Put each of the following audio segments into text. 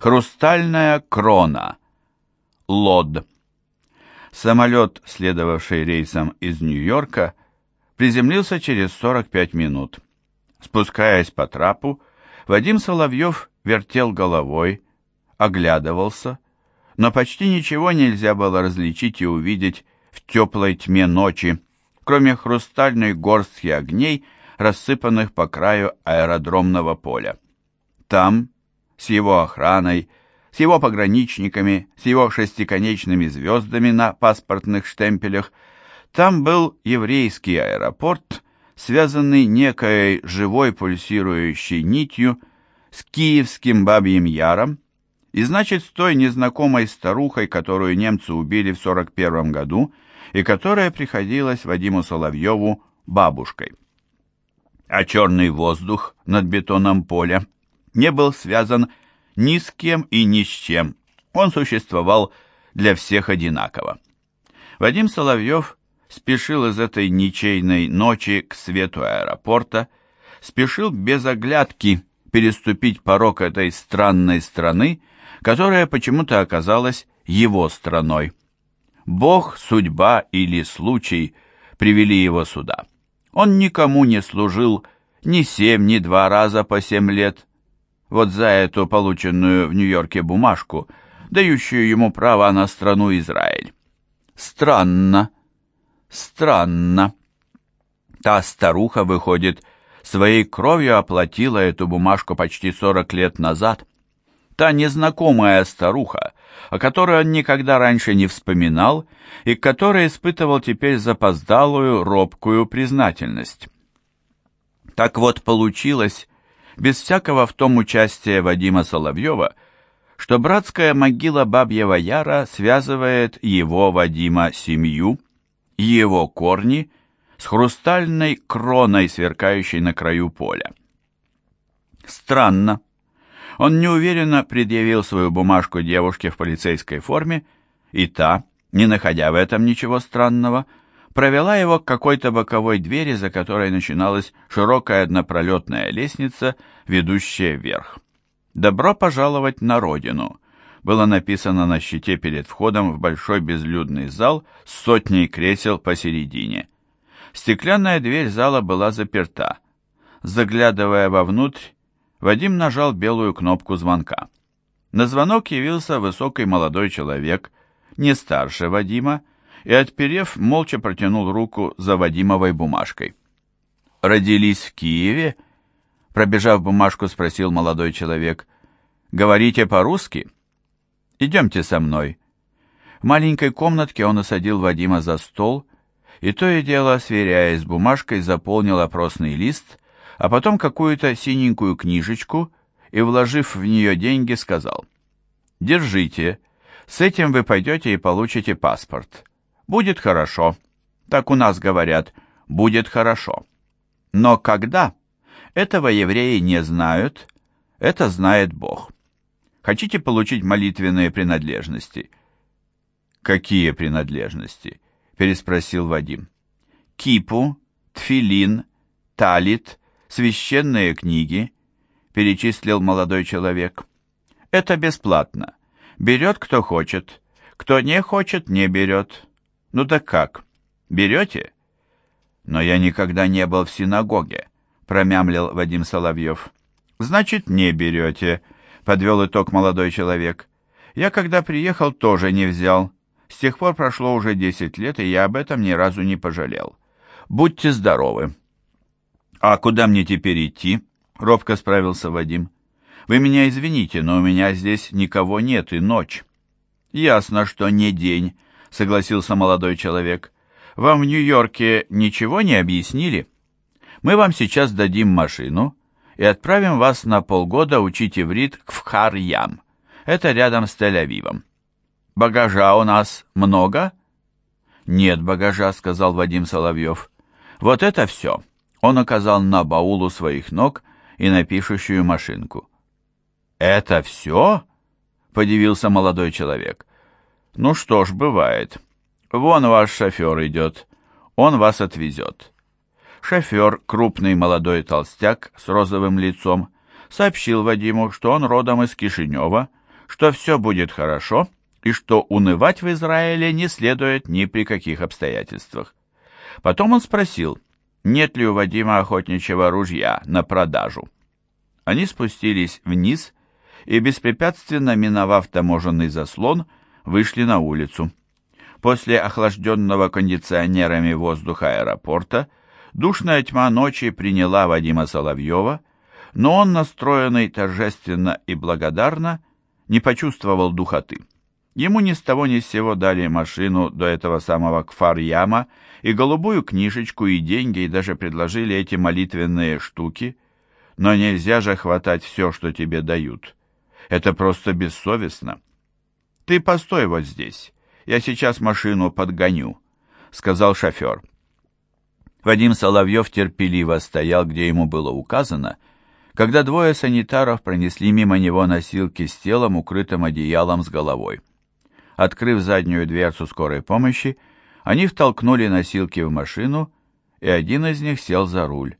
Хрустальная крона. Лод. Самолет, следовавший рейсом из Нью-Йорка, приземлился через 45 минут. Спускаясь по трапу, Вадим Соловьев вертел головой, оглядывался, но почти ничего нельзя было различить и увидеть в теплой тьме ночи, кроме хрустальной горстки огней, рассыпанных по краю аэродромного поля. Там, с его охраной, с его пограничниками, с его шестиконечными звездами на паспортных штемпелях, там был еврейский аэропорт, связанный некой живой пульсирующей нитью с киевским бабьим яром, и значит с той незнакомой старухой, которую немцы убили в 41 году, и которая приходилась Вадиму Соловьеву бабушкой. А черный воздух над бетоном поля не был связан ни с кем и ни с чем. Он существовал для всех одинаково. Вадим Соловьев спешил из этой ничейной ночи к свету аэропорта, спешил без оглядки переступить порог этой странной страны, которая почему-то оказалась его страной. Бог, судьба или случай привели его сюда. Он никому не служил ни семь, ни два раза по семь лет. Вот за эту полученную в Нью-Йорке бумажку, дающую ему право на страну Израиль. Странно, странно. Та старуха, выходит, своей кровью оплатила эту бумажку почти сорок лет назад. Та незнакомая старуха, о которой он никогда раньше не вспоминал и к которой испытывал теперь запоздалую, робкую признательность. Так вот получилось, без всякого в том участия Вадима Соловьева, что братская могила Бабьего Яра связывает его, Вадима, семью, его корни с хрустальной кроной, сверкающей на краю поля. Странно. Он неуверенно предъявил свою бумажку девушке в полицейской форме, и та, не находя в этом ничего странного, провела его к какой-то боковой двери, за которой начиналась широкая однопролетная лестница, ведущая вверх. «Добро пожаловать на родину!» было написано на щите перед входом в большой безлюдный зал с сотней кресел посередине. Стеклянная дверь зала была заперта. Заглядывая вовнутрь, Вадим нажал белую кнопку звонка. На звонок явился высокий молодой человек, не старше Вадима, и, отперев, молча протянул руку за Вадимовой бумажкой. «Родились в Киеве?» Пробежав бумажку, спросил молодой человек. «Говорите по-русски?» «Идемте со мной». В маленькой комнатке он осадил Вадима за стол и то и дело, сверяясь с бумажкой, заполнил опросный лист а потом какую-то синенькую книжечку и, вложив в нее деньги, сказал, «Держите, с этим вы пойдете и получите паспорт. Будет хорошо. Так у нас говорят, будет хорошо. Но когда? Этого евреи не знают, это знает Бог. Хотите получить молитвенные принадлежности?» «Какие принадлежности?» – переспросил Вадим. «Кипу, тфилин, талит, священные книги, перечислил молодой человек. Это бесплатно. Берет кто хочет. Кто не хочет, не берет. Ну так как? Берете? Но я никогда не был в синагоге, промямлил Вадим Соловьев. Значит, не берете, подвел итог молодой человек. Я когда приехал, тоже не взял. С тех пор прошло уже десять лет, и я об этом ни разу не пожалел. Будьте здоровы. «А куда мне теперь идти?» — робко справился Вадим. «Вы меня извините, но у меня здесь никого нет и ночь». «Ясно, что не день», — согласился молодой человек. «Вам в Нью-Йорке ничего не объяснили? Мы вам сейчас дадим машину и отправим вас на полгода учить иврит в Хар-Ям. Это рядом с Тель-Авивом. Багажа у нас много?» «Нет багажа», — сказал Вадим Соловьев. «Вот это все». Он указал на баул у своих ног и на пишущую машинку. «Это все?» — подивился молодой человек. «Ну что ж, бывает. Вон ваш шофер идет. Он вас отвезет». Шофер, крупный молодой толстяк с розовым лицом, сообщил Вадиму, что он родом из Кишинева, что все будет хорошо и что унывать в Израиле не следует ни при каких обстоятельствах. Потом он спросил, нет ли у Вадима охотничьего ружья на продажу. Они спустились вниз и, беспрепятственно миновав таможенный заслон, вышли на улицу. После охлажденного кондиционерами воздуха аэропорта душная тьма ночи приняла Вадима Соловьева, но он, настроенный торжественно и благодарно, не почувствовал духоты. Ему ни с того ни с сего дали машину до этого самого Кфар-Яма и голубую книжечку, и деньги, и даже предложили эти молитвенные штуки. Но нельзя же хватать все, что тебе дают. Это просто бессовестно. Ты постой вот здесь. Я сейчас машину подгоню, — сказал шофер. Вадим Соловьев терпеливо стоял, где ему было указано, когда двое санитаров пронесли мимо него носилки с телом, укрытым одеялом с головой. Открыв заднюю дверцу скорой помощи, они втолкнули носилки в машину, и один из них сел за руль.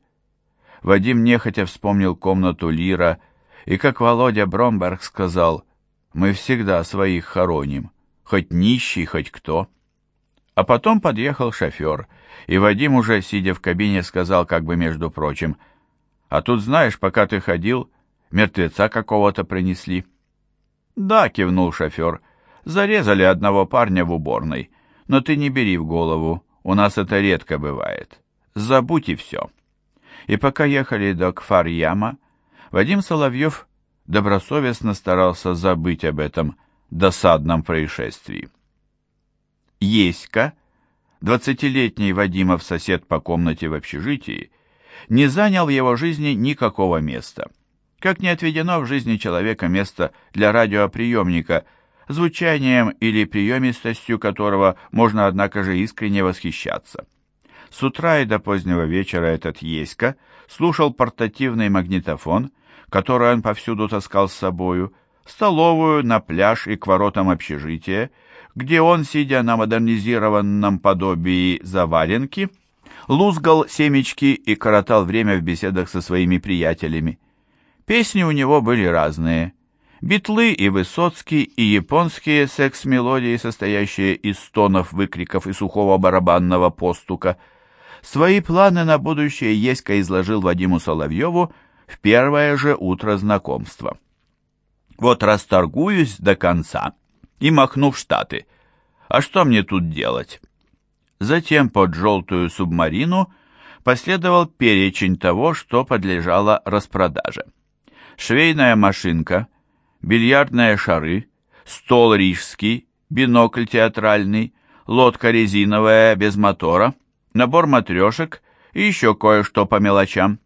Вадим нехотя вспомнил комнату Лира, и, как Володя Бромберг сказал, «Мы всегда своих хороним, хоть нищий, хоть кто». А потом подъехал шофер, и Вадим уже, сидя в кабине, сказал как бы между прочим, «А тут, знаешь, пока ты ходил, мертвеца какого-то принесли». «Да», — кивнул шофер, — «зарезали одного парня в уборной, но ты не бери в голову, у нас это редко бывает. Забудь и все». И пока ехали до Кфар-Яма, Вадим Соловьев добросовестно старался забыть об этом досадном происшествии. Еська, двадцатилетний Вадимов сосед по комнате в общежитии, не занял в его жизни никакого места. Как не отведено в жизни человека место для радиоприемника, звучанием или приемистостью которого можно, однако же, искренне восхищаться. С утра и до позднего вечера этот Еська слушал портативный магнитофон, который он повсюду таскал с собою, столовую, на пляж и к воротам общежития, где он, сидя на модернизированном подобии заваленки, лузгал семечки и коротал время в беседах со своими приятелями. Песни у него были разные. Битлы и Высоцкий, и японские секс-мелодии, состоящие из стонов, выкриков и сухого барабанного постука – Свои планы на будущее Еська изложил Вадиму Соловьеву в первое же утро знакомства. «Вот расторгуюсь до конца и махну в Штаты. А что мне тут делать?» Затем под желтую субмарину последовал перечень того, что подлежало распродаже. Швейная машинка, бильярдные шары, стол рижский, бинокль театральный, лодка резиновая без мотора, набор матрешек и еще кое-что по мелочам.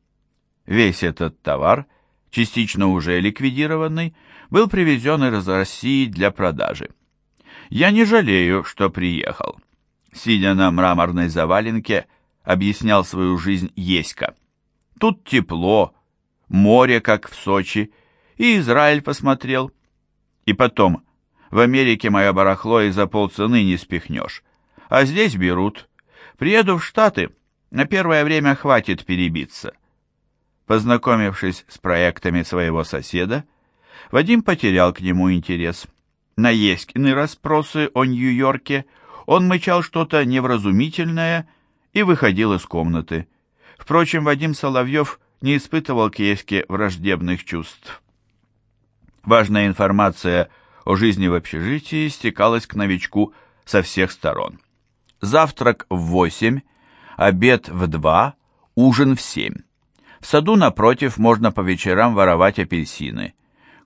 Весь этот товар, частично уже ликвидированный, был привезен из России для продажи. Я не жалею, что приехал. Сидя на мраморной заваленке, объяснял свою жизнь Еська. Тут тепло, море, как в Сочи, и Израиль посмотрел. И потом, в Америке мое барахло и за полцены не спихнешь, а здесь берут. Приеду в Штаты, на первое время хватит перебиться. Познакомившись с проектами своего соседа, Вадим потерял к нему интерес. На Еськины расспросы о Нью-Йорке он мычал что-то невразумительное и выходил из комнаты. Впрочем, Вадим Соловьев не испытывал к Еське враждебных чувств. Важная информация о жизни в общежитии стекалась к новичку со всех сторон. Завтрак в восемь, обед в два, ужин в семь. В саду напротив можно по вечерам воровать апельсины.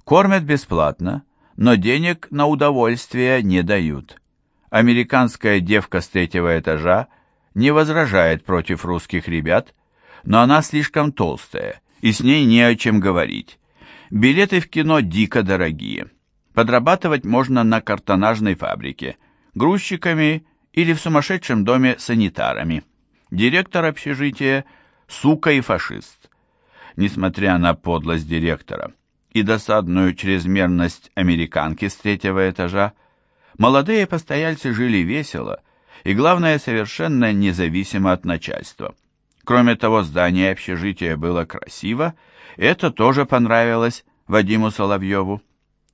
Кормят бесплатно, но денег на удовольствие не дают. Американская девка с третьего этажа не возражает против русских ребят, но она слишком толстая, и с ней не о чем говорить. Билеты в кино дико дорогие. Подрабатывать можно на картонажной фабрике, грузчиками или в сумасшедшем доме санитарами. Директор общежития – сука и фашист. Несмотря на подлость директора и досадную чрезмерность американки с третьего этажа, молодые постояльцы жили весело и, главное, совершенно независимо от начальства. Кроме того, здание общежития было красиво, это тоже понравилось Вадиму Соловьеву.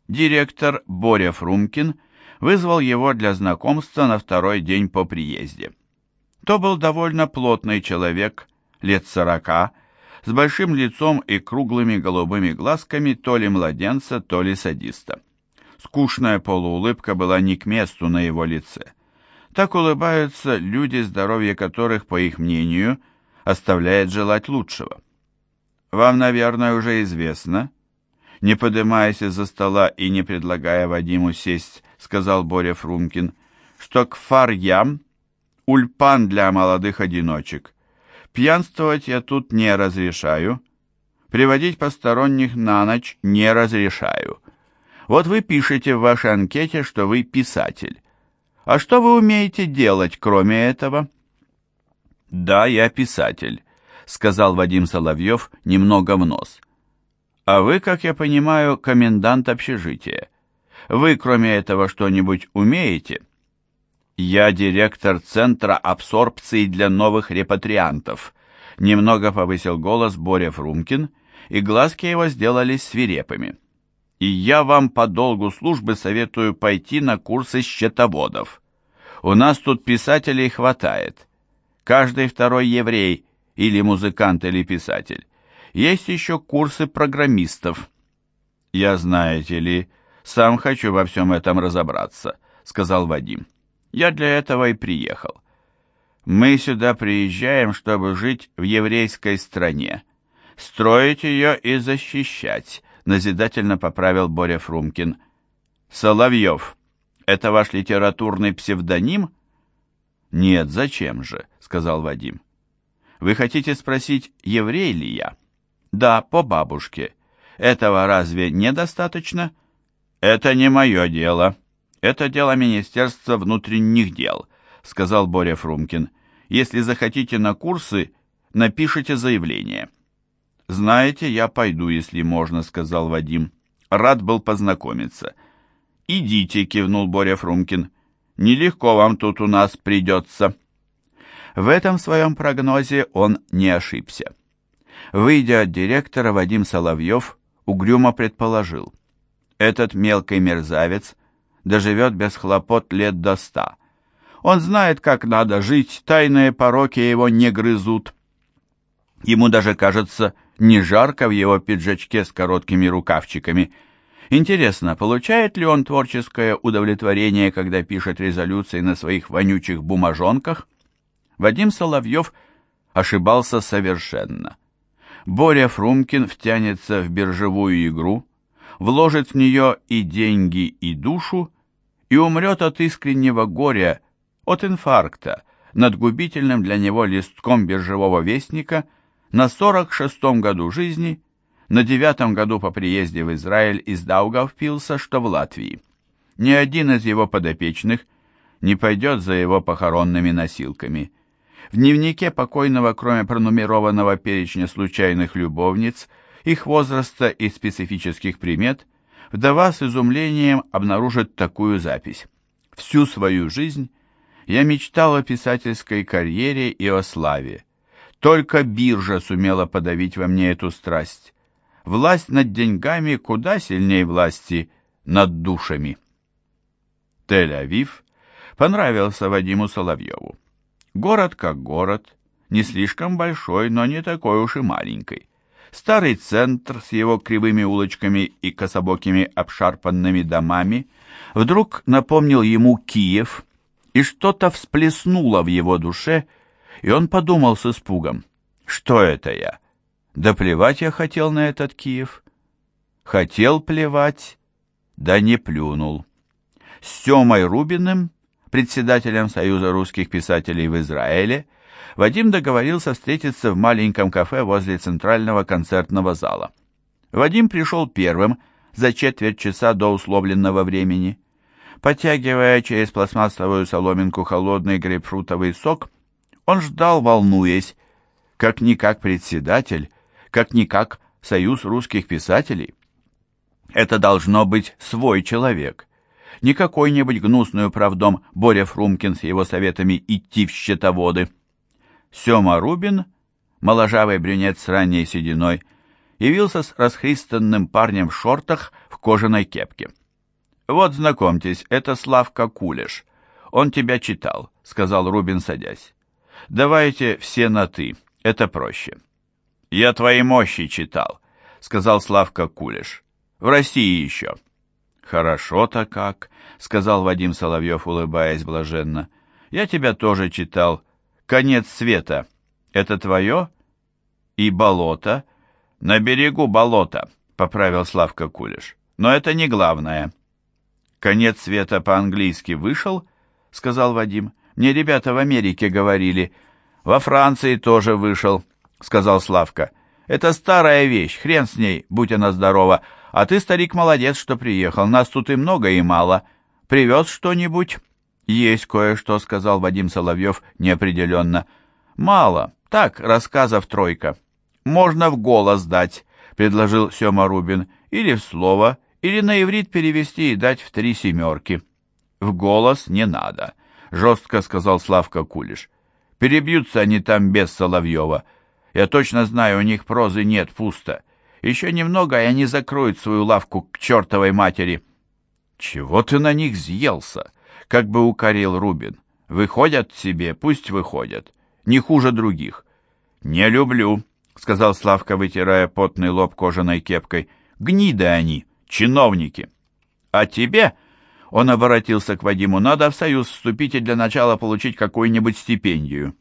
директор Боря Фрумкин вызвал его для знакомства на второй день по приезде. То был довольно плотный человек, лет сорока, с большим лицом и круглыми голубыми глазками то ли младенца, то ли садиста. Скучная полуулыбка была не к месту на его лице. Так улыбаются люди, здоровье которых, по их мнению, оставляет желать лучшего. Вам, наверное, уже известно, не поднимаясь из-за стола и не предлагая Вадиму сесть, сказал Боря Фрумкин, что к фарьям ульпан для молодых одиночек. Пьянствовать я тут не разрешаю, приводить посторонних на ночь не разрешаю. Вот вы пишете в вашей анкете, что вы писатель. А что вы умеете делать, кроме этого? Да, я писатель, сказал Вадим Соловьев немного в нос. А вы, как я понимаю, комендант общежития. Вы, кроме этого, что-нибудь умеете? Я директор Центра абсорбции для новых репатриантов. Немного повысил голос Боря Фрумкин, и глазки его сделались свирепыми и я вам по долгу службы советую пойти на курсы счетоводов. У нас тут писателей хватает. Каждый второй еврей или музыкант или писатель. Есть еще курсы программистов. Я, знаете ли, сам хочу во всем этом разобраться, сказал Вадим. Я для этого и приехал. Мы сюда приезжаем, чтобы жить в еврейской стране, строить ее и защищать, назидательно поправил Боря Фрумкин. Соловьев, это ваш литературный псевдоним? Нет, зачем же, сказал Вадим. Вы хотите спросить, еврей ли я? Да, по бабушке. Этого разве недостаточно? Это не мое дело. Это дело Министерства внутренних дел, сказал Боря Фрумкин. Если захотите на курсы, напишите заявление. «Знаете, я пойду, если можно», — сказал Вадим. Рад был познакомиться. «Идите», — кивнул Боря Фрумкин. «Нелегко вам тут у нас придется». В этом своем прогнозе он не ошибся. Выйдя от директора, Вадим Соловьев угрюмо предположил. Этот мелкий мерзавец доживет без хлопот лет до ста. Он знает, как надо жить, тайные пороки его не грызут. Ему даже кажется, не жарко в его пиджачке с короткими рукавчиками. Интересно, получает ли он творческое удовлетворение, когда пишет резолюции на своих вонючих бумажонках? Вадим Соловьев ошибался совершенно. Боря Фрумкин втянется в биржевую игру, вложит в нее и деньги, и душу, и умрет от искреннего горя, от инфаркта, над губительным для него листком биржевого вестника – на 46-м году жизни, на девятом году по приезде в Израиль из Даугавпилса, что в Латвии. Ни один из его подопечных не пойдет за его похоронными носилками. В дневнике покойного, кроме пронумерованного перечня случайных любовниц, их возраста и специфических примет, вдова с изумлением обнаружит такую запись. «Всю свою жизнь я мечтал о писательской карьере и о славе. Только биржа сумела подавить во мне эту страсть. Власть над деньгами куда сильнее власти над душами. Тель-Авив понравился Вадиму Соловьеву. Город как город, не слишком большой, но не такой уж и маленький. Старый центр с его кривыми улочками и кособокими обшарпанными домами вдруг напомнил ему Киев, и что-то всплеснуло в его душе, и он подумал с испугом, что это я? Да плевать я хотел на этот Киев. Хотел плевать, да не плюнул. С Семой Рубиным, председателем Союза русских писателей в Израиле, Вадим договорился встретиться в маленьком кафе возле центрального концертного зала. Вадим пришел первым за четверть часа до условленного времени. Потягивая через пластмассовую соломинку холодный грейпфрутовый сок, он ждал, волнуясь, как-никак председатель, как-никак Союз русских писателей. Это должно быть свой человек, не какой-нибудь гнусный правдом Боря Фрумкин с его советами идти в счетоводы. Сема Рубин, моложавый брюнет с ранней сединой, явился с расхристанным парнем в шортах в кожаной кепке. «Вот, знакомьтесь, это Славка Кулеш. Он тебя читал», — сказал Рубин, садясь. «Давайте все на «ты», это проще». «Я твои мощи читал», — сказал Славка Кулеш. «В России еще». «Хорошо-то как», — сказал Вадим Соловьев, улыбаясь блаженно. «Я тебя тоже читал. Конец света. Это твое?» «И болото?» «На берегу болота», — поправил Славка Кулеш. «Но это не главное». «Конец света по-английски вышел?» — сказал Вадим. «Мне ребята в Америке говорили. Во Франции тоже вышел», — сказал Славка. «Это старая вещь, хрен с ней, будь она здорова. А ты, старик, молодец, что приехал. Нас тут и много, и мало. Привез что-нибудь?» «Есть кое-что», — сказал Вадим Соловьев неопределенно. «Мало. Так, рассказов тройка». «Можно в голос дать», — предложил Сема Рубин. «Или в слово, или на иврит перевести и дать в три семерки». «В голос не надо», — жестко сказал Славка Кулиш. «Перебьются они там без Соловьева. Я точно знаю, у них прозы нет, пусто. Еще немного, и они закроют свою лавку к чертовой матери». «Чего ты на них съелся?» — как бы укорил Рубин. «Выходят себе, пусть выходят. Не хуже других». «Не люблю», — сказал Славка, вытирая потный лоб кожаной кепкой. «Гниды они, чиновники». «А тебе...» — он обратился к Вадиму. «Надо в союз вступить и для начала получить какую-нибудь стипендию».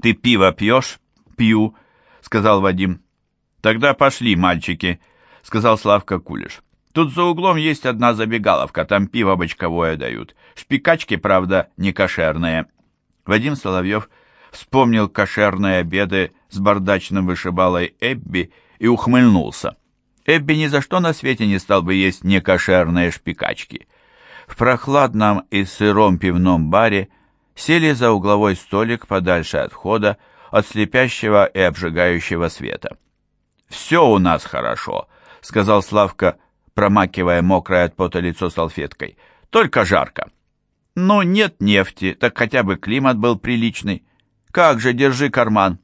«Ты пиво пьешь?» «Пью», — сказал Вадим. «Тогда пошли, мальчики», — сказал Славка Кулиш. «Тут за углом есть одна забегаловка, там пиво бочковое дают. Шпикачки, правда, не кошерные». Вадим Соловьев вспомнил кошерные обеды с бардачным вышибалой Эбби и ухмыльнулся. Эбби ни за что на свете не стал бы есть некошерные шпикачки. В прохладном и сыром пивном баре сели за угловой столик подальше от входа, от слепящего и обжигающего света. «Все у нас хорошо», — сказал Славка, промакивая мокрое от пота лицо салфеткой. «Только жарко». «Ну, нет нефти, так хотя бы климат был приличный. Как же, держи карман.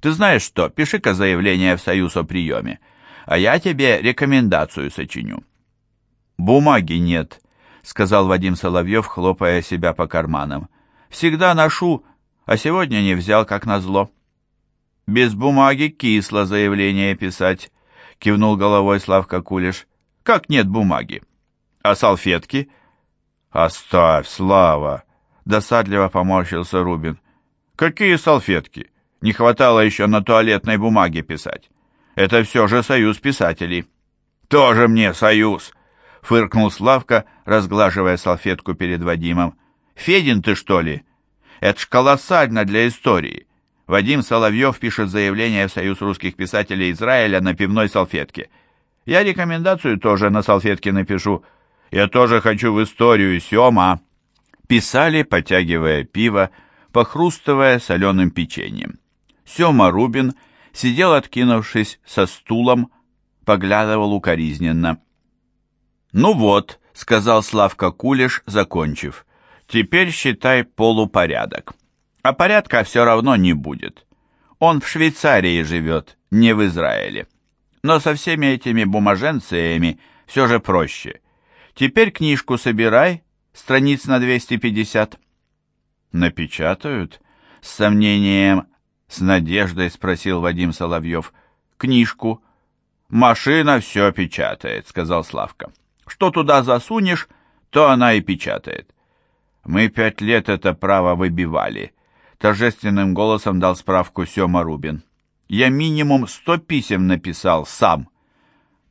Ты знаешь что, пиши-ка заявление в союз о приеме, а я тебе рекомендацию сочиню». «Бумаги нет», — сказал Вадим Соловьев, хлопая себя по карманам. «Всегда ношу, а сегодня не взял, как назло». «Без бумаги кисло заявление писать», — кивнул головой Славка Кулиш. «Как нет бумаги? А салфетки?» «Оставь, Слава!» — досадливо поморщился Рубин. «Какие салфетки? Не хватало еще на туалетной бумаге писать. Это все же союз писателей». «Тоже мне союз!» — фыркнул Славка, разглаживая салфетку перед Вадимом. «Федин ты, что ли? Это ж колоссально для истории. Вадим Соловьев пишет заявление в Союз русских писателей Израиля на пивной салфетке. Я рекомендацию тоже на салфетке напишу. Я тоже хочу в историю, Сёма. Писали, потягивая пиво, похрустывая соленым печеньем. Сёма Рубин сидел, откинувшись со стулом, поглядывал укоризненно. «Ну вот», — сказал Славка Кулиш, закончив, — «теперь считай полупорядок». А порядка все равно не будет. Он в Швейцарии живет, не в Израиле. Но со всеми этими бумаженциями все же проще. Теперь книжку собирай, страниц на 250. Напечатают? С сомнением, с надеждой спросил Вадим Соловьев. Книжку. Машина все печатает, сказал Славка. Что туда засунешь, то она и печатает. Мы пять лет это право выбивали, торжественным голосом дал справку Сёма Рубин. «Я минимум сто писем написал сам».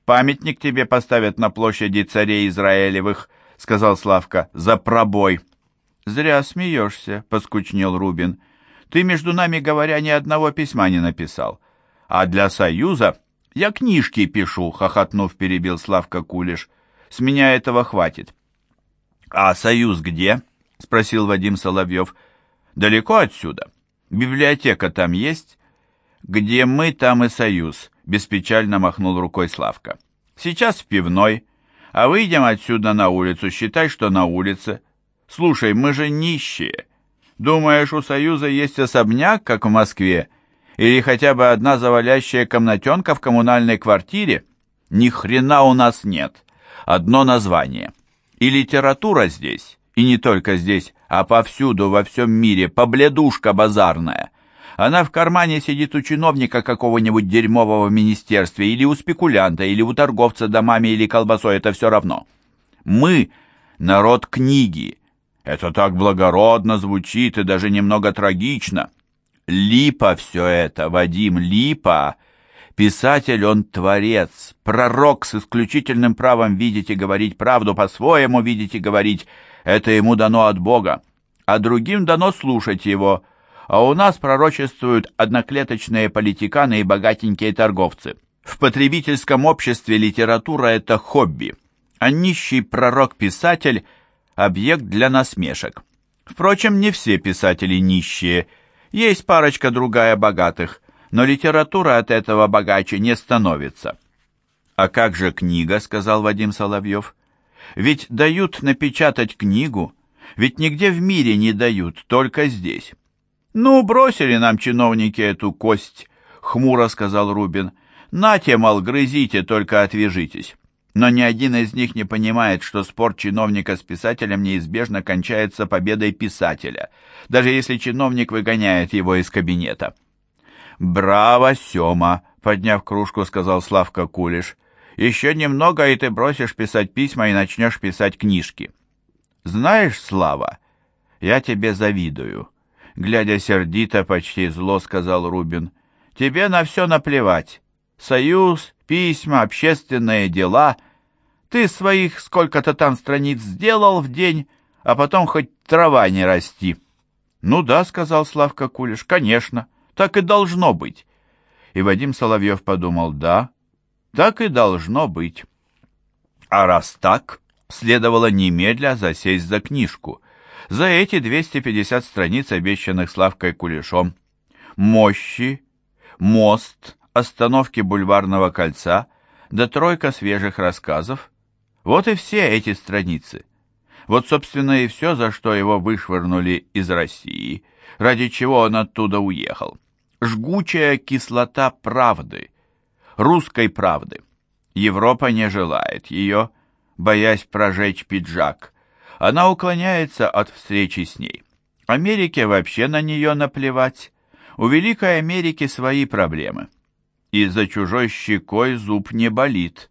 «Памятник тебе поставят на площади царей Израилевых», — сказал Славка, — «за пробой». «Зря смеешься», — поскучнел Рубин. «Ты, между нами говоря, ни одного письма не написал. А для Союза я книжки пишу», — хохотнув, перебил Славка Кулиш. «С меня этого хватит». «А Союз где?» — спросил Вадим Соловьев. Далеко отсюда? Библиотека там есть? Где мы, там и союз, беспечально махнул рукой Славка. Сейчас в пивной, а выйдем отсюда на улицу, считай, что на улице. Слушай, мы же нищие. Думаешь, у союза есть особняк, как в Москве? Или хотя бы одна завалящая комнатенка в коммунальной квартире? Ни хрена у нас нет. Одно название. И литература здесь, и не только здесь, а повсюду, во всем мире, побледушка базарная. Она в кармане сидит у чиновника какого-нибудь дерьмового министерства, или у спекулянта, или у торговца домами или колбасой, это все равно. Мы — народ книги. Это так благородно звучит и даже немного трагично. Липа все это, Вадим, липа. Писатель он творец, пророк с исключительным правом видеть и говорить правду, по-своему видеть и говорить. Это ему дано от Бога, а другим дано слушать его. А у нас пророчествуют одноклеточные политиканы и богатенькие торговцы. В потребительском обществе литература – это хобби, а нищий пророк-писатель – объект для насмешек. Впрочем, не все писатели нищие – есть парочка другая богатых, но литература от этого богаче не становится. «А как же книга?» — сказал Вадим Соловьев. «Ведь дают напечатать книгу, ведь нигде в мире не дают, только здесь». «Ну, бросили нам чиновники эту кость», — хмуро сказал Рубин. «Нате, мол, грызите, только отвяжитесь». Но ни один из них не понимает, что спор чиновника с писателем неизбежно кончается победой писателя, даже если чиновник выгоняет его из кабинета. «Браво, Сёма!» — подняв кружку, сказал Славка Кулиш. «Еще немного, и ты бросишь писать письма и начнешь писать книжки». «Знаешь, Слава, я тебе завидую», — глядя сердито, почти зло, сказал Рубин. «Тебе на все наплевать. Союз, письма, общественные дела. Ты своих сколько-то там страниц сделал в день, а потом хоть трава не расти. Ну да, сказал Славка Кулиш, конечно, так и должно быть. И Вадим Соловьев подумал, да, так и должно быть. А раз так, следовало немедля засесть за книжку. За эти 250 страниц, обещанных Славкой Кулешом. Мощи, мост, остановки бульварного кольца, да тройка свежих рассказов. Вот и все эти страницы. Вот, собственно, и все, за что его вышвырнули из России, ради чего он оттуда уехал. Жгучая кислота правды, русской правды. Европа не желает ее, боясь прожечь пиджак. Она уклоняется от встречи с ней. Америке вообще на нее наплевать. У Великой Америки свои проблемы и за чужой щекой зуб не болит.